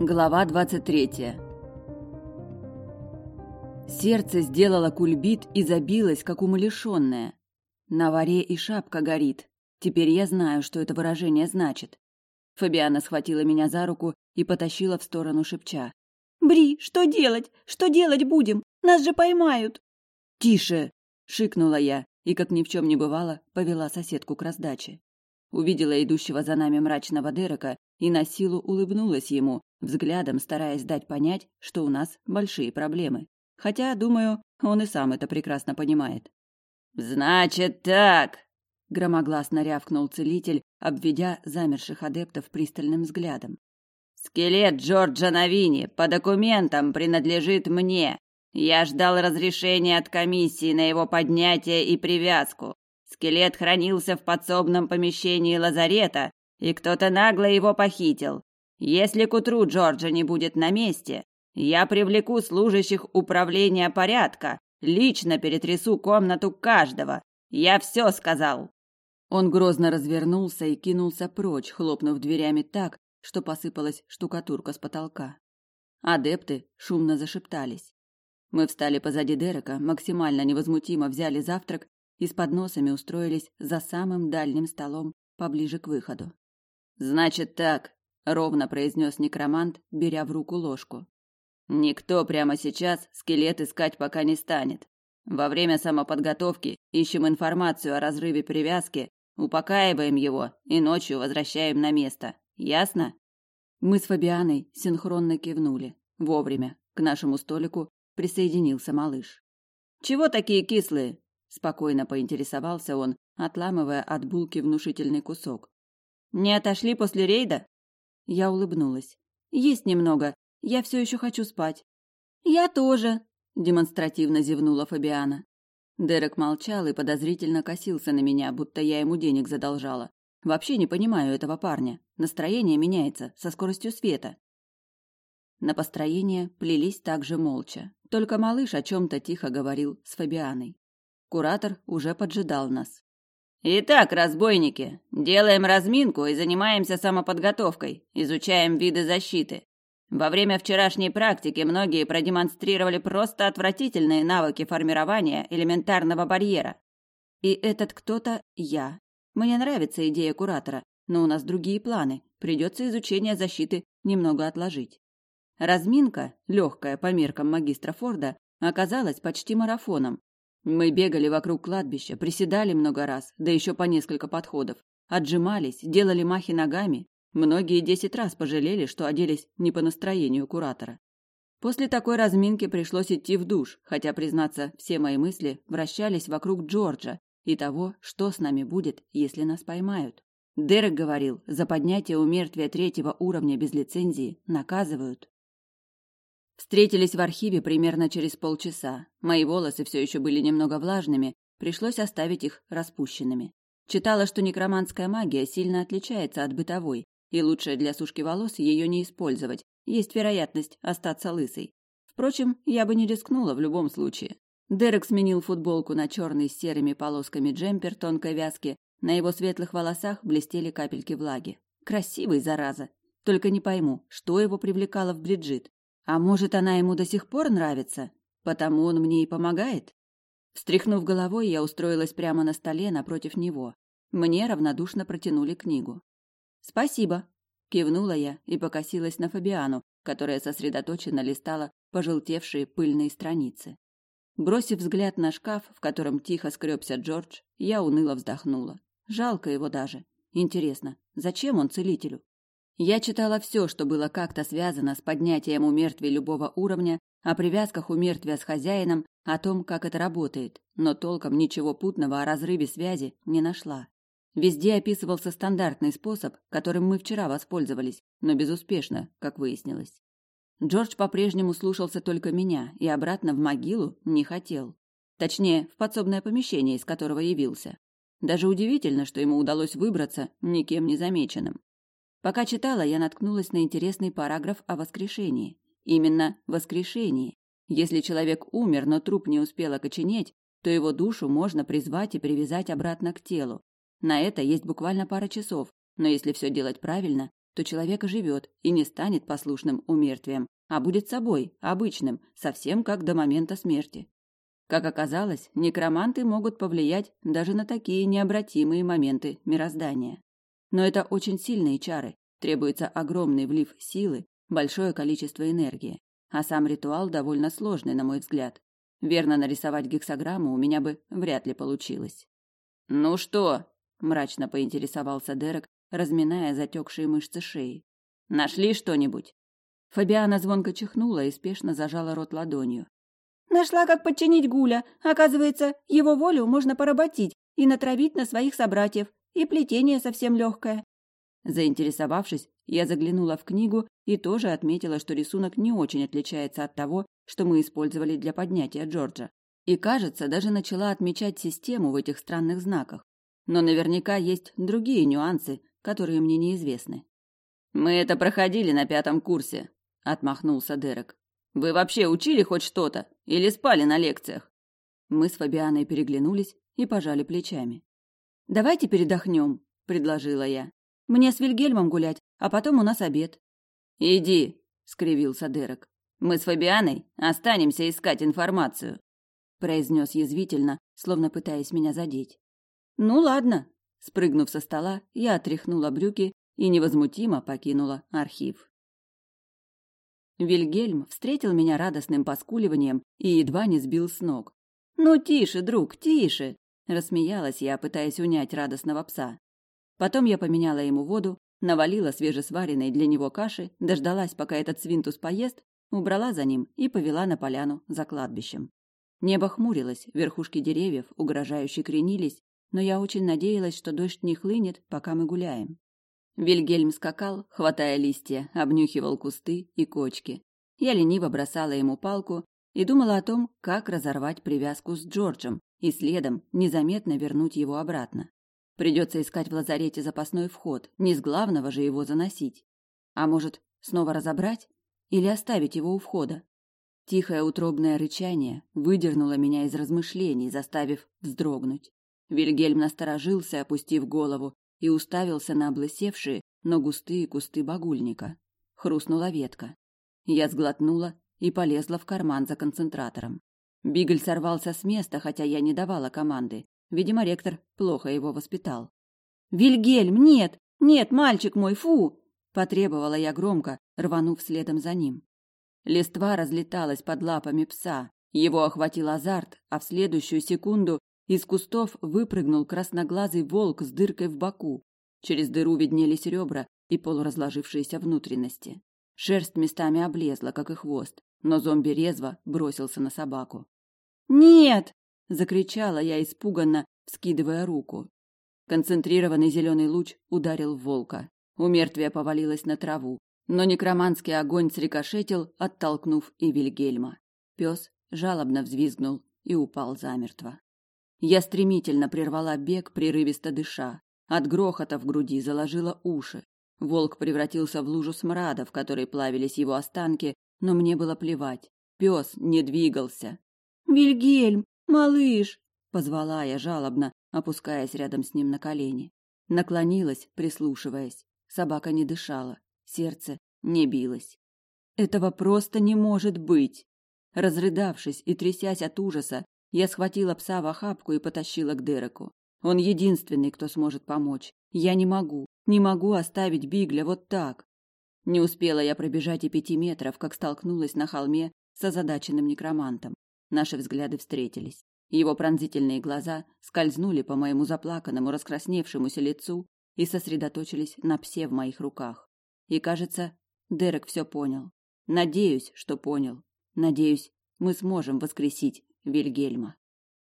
Глава 23. Сердце сделало кульбит и забилось, как умалишенное. На варе и шапка горит. Теперь я знаю, что это выражение значит. Фабиана схватила меня за руку и потащила в сторону шепча. «Бри, что делать? Что делать будем? Нас же поймают!» «Тише!» — шикнула я и, как ни в чем не бывало, повела соседку к раздаче. Увидела идущего за нами мрачного Дерека и на силу улыбнулась ему, взглядом стараясь дать понять, что у нас большие проблемы. Хотя, думаю, он и сам это прекрасно понимает. «Значит так!» — громогласно рявкнул целитель, обведя замерших адептов пристальным взглядом. «Скелет Джорджа Новини по документам принадлежит мне. Я ждал разрешения от комиссии на его поднятие и привязку. Скелет хранился в подсобном помещении лазарета, и кто-то нагло его похитил. Если к утру Джорджа не будет на месте, я привлеку служащих управления порядка, лично перетрясу комнату каждого. Я все сказал. Он грозно развернулся и кинулся прочь, хлопнув дверями так, что посыпалась штукатурка с потолка. Адепты шумно зашептались. Мы встали позади Дерека, максимально невозмутимо взяли завтрак и с подносами устроились за самым дальним столом поближе к выходу. Значит так, ровно произнес некромант, беря в руку ложку. Никто прямо сейчас скелет искать пока не станет. Во время самоподготовки ищем информацию о разрыве привязки, упокаиваем его и ночью возвращаем на место. Ясно? Мы с Фабианой синхронно кивнули. Вовремя к нашему столику присоединился малыш. Чего такие кислые? спокойно поинтересовался он, отламывая от булки внушительный кусок. Не отошли после рейда? Я улыбнулась. Есть немного. Я все еще хочу спать. Я тоже, демонстративно зевнула Фабиана. Дерек молчал и подозрительно косился на меня, будто я ему денег задолжала. Вообще не понимаю этого парня. Настроение меняется со скоростью света. На построение плелись также молча. Только малыш о чем-то тихо говорил с Фабианой. Куратор уже поджидал нас. Итак, разбойники, делаем разминку и занимаемся самоподготовкой, изучаем виды защиты. Во время вчерашней практики многие продемонстрировали просто отвратительные навыки формирования элементарного барьера. И этот кто-то я. Мне нравится идея куратора, но у нас другие планы. Придется изучение защиты немного отложить. Разминка, легкая по меркам магистра Форда, оказалась почти марафоном, мы бегали вокруг кладбища, приседали много раз, да еще по несколько подходов. Отжимались, делали махи ногами. Многие десять раз пожалели, что оделись не по настроению куратора. После такой разминки пришлось идти в душ, хотя, признаться, все мои мысли вращались вокруг Джорджа и того, что с нами будет, если нас поймают. Дерек говорил, за поднятие у мертвия третьего уровня без лицензии наказывают. Встретились в архиве примерно через полчаса. Мои волосы все еще были немного влажными, пришлось оставить их распущенными. Читала, что некроманская магия сильно отличается от бытовой, и лучше для сушки волос ее не использовать, есть вероятность остаться лысой. Впрочем, я бы не рискнула в любом случае. Дерек сменил футболку на черный с серыми полосками джемпер тонкой вязки, на его светлых волосах блестели капельки влаги. Красивый, зараза. Только не пойму, что его привлекало в Бриджит. А может, она ему до сих пор нравится, потому он мне и помогает? Встряхнув головой, я устроилась прямо на столе напротив него. Мне равнодушно протянули книгу. «Спасибо», — кивнула я и покосилась на Фабиану, которая сосредоточенно листала пожелтевшие пыльные страницы. Бросив взгляд на шкаф, в котором тихо скребся Джордж, я уныло вздохнула. Жалко его даже. Интересно, зачем он целителю? Я читала все, что было как-то связано с поднятием у мертвей любого уровня, о привязках у мертвия с хозяином, о том, как это работает, но толком ничего путного о разрыве связи не нашла. Везде описывался стандартный способ, которым мы вчера воспользовались, но безуспешно, как выяснилось. Джордж по-прежнему слушался только меня и обратно в могилу не хотел. Точнее, в подсобное помещение, из которого явился. Даже удивительно, что ему удалось выбраться никем не замеченным. Пока читала, я наткнулась на интересный параграф о воскрешении. Именно воскрешении. Если человек умер, но труп не успел окоченеть, то его душу можно призвать и привязать обратно к телу. На это есть буквально пара часов, но если все делать правильно, то человек оживет и не станет послушным умертвием, а будет собой, обычным, совсем как до момента смерти. Как оказалось, некроманты могут повлиять даже на такие необратимые моменты мироздания. Но это очень сильные чары, требуется огромный влив силы, большое количество энергии. А сам ритуал довольно сложный, на мой взгляд. Верно нарисовать гексограмму у меня бы вряд ли получилось. «Ну что?» – мрачно поинтересовался Дерек, разминая затекшие мышцы шеи. «Нашли что-нибудь?» Фабиана звонко чихнула и спешно зажала рот ладонью. Нашла, как подчинить Гуля. Оказывается, его волю можно поработить и натравить на своих собратьев. И плетение совсем легкое. Заинтересовавшись, я заглянула в книгу и тоже отметила, что рисунок не очень отличается от того, что мы использовали для поднятия Джорджа. И, кажется, даже начала отмечать систему в этих странных знаках. Но наверняка есть другие нюансы, которые мне неизвестны. «Мы это проходили на пятом курсе», — отмахнулся Дерек. Вы вообще учили хоть что-то или спали на лекциях? Мы с Фабианой переглянулись и пожали плечами. Давайте передохнем, предложила я. Мне с Вильгельмом гулять, а потом у нас обед. Иди, скривился Дерек. Мы с Фабианой останемся искать информацию, произнес язвительно, словно пытаясь меня задеть. Ну ладно, спрыгнув со стола, я отряхнула брюки и невозмутимо покинула архив. Вильгельм встретил меня радостным поскуливанием и едва не сбил с ног. «Ну тише, друг, тише!» – рассмеялась я, пытаясь унять радостного пса. Потом я поменяла ему воду, навалила свежесваренной для него каши, дождалась, пока этот свинтус поест, убрала за ним и повела на поляну за кладбищем. Небо хмурилось, верхушки деревьев угрожающе кренились, но я очень надеялась, что дождь не хлынет, пока мы гуляем. Вильгельм скакал, хватая листья, обнюхивал кусты и кочки. Я лениво бросала ему палку и думала о том, как разорвать привязку с Джорджем и следом незаметно вернуть его обратно. Придется искать в лазарете запасной вход, не с главного же его заносить. А может, снова разобрать или оставить его у входа? Тихое утробное рычание выдернуло меня из размышлений, заставив вздрогнуть. Вильгельм насторожился, опустив голову, и уставился на облысевшие, но густые кусты багульника. Хрустнула ветка. Я сглотнула и полезла в карман за концентратором. Бигль сорвался с места, хотя я не давала команды. Видимо, ректор плохо его воспитал. «Вильгельм, нет! Нет, мальчик мой, фу!» Потребовала я громко, рванув следом за ним. Листва разлеталась под лапами пса. Его охватил азарт, а в следующую секунду из кустов выпрыгнул красноглазый волк с дыркой в боку. Через дыру виднелись ребра и полуразложившиеся внутренности. Шерсть местами облезла, как и хвост, но зомби резво бросился на собаку. «Нет!» – закричала я испуганно, вскидывая руку. Концентрированный зеленый луч ударил в волка. У мертвия повалилось на траву, но некроманский огонь срикошетил, оттолкнув и Вильгельма. Пес жалобно взвизгнул и упал замертво. Я стремительно прервала бег, прерывисто дыша. От грохота в груди заложило уши. Волк превратился в лужу смрада, в которой плавились его останки, но мне было плевать. Пес не двигался. «Вильгельм, малыш!» — позвала я жалобно, опускаясь рядом с ним на колени. Наклонилась, прислушиваясь. Собака не дышала, сердце не билось. Этого просто не может быть! Разрыдавшись и трясясь от ужаса, я схватила пса в охапку и потащила к Дереку. Он единственный, кто сможет помочь. Я не могу, не могу оставить Бигля вот так. Не успела я пробежать и пяти метров, как столкнулась на холме с озадаченным некромантом. Наши взгляды встретились. Его пронзительные глаза скользнули по моему заплаканному, раскрасневшемуся лицу и сосредоточились на псе в моих руках. И, кажется, Дерек все понял. Надеюсь, что понял. Надеюсь, мы сможем воскресить Вильгельма.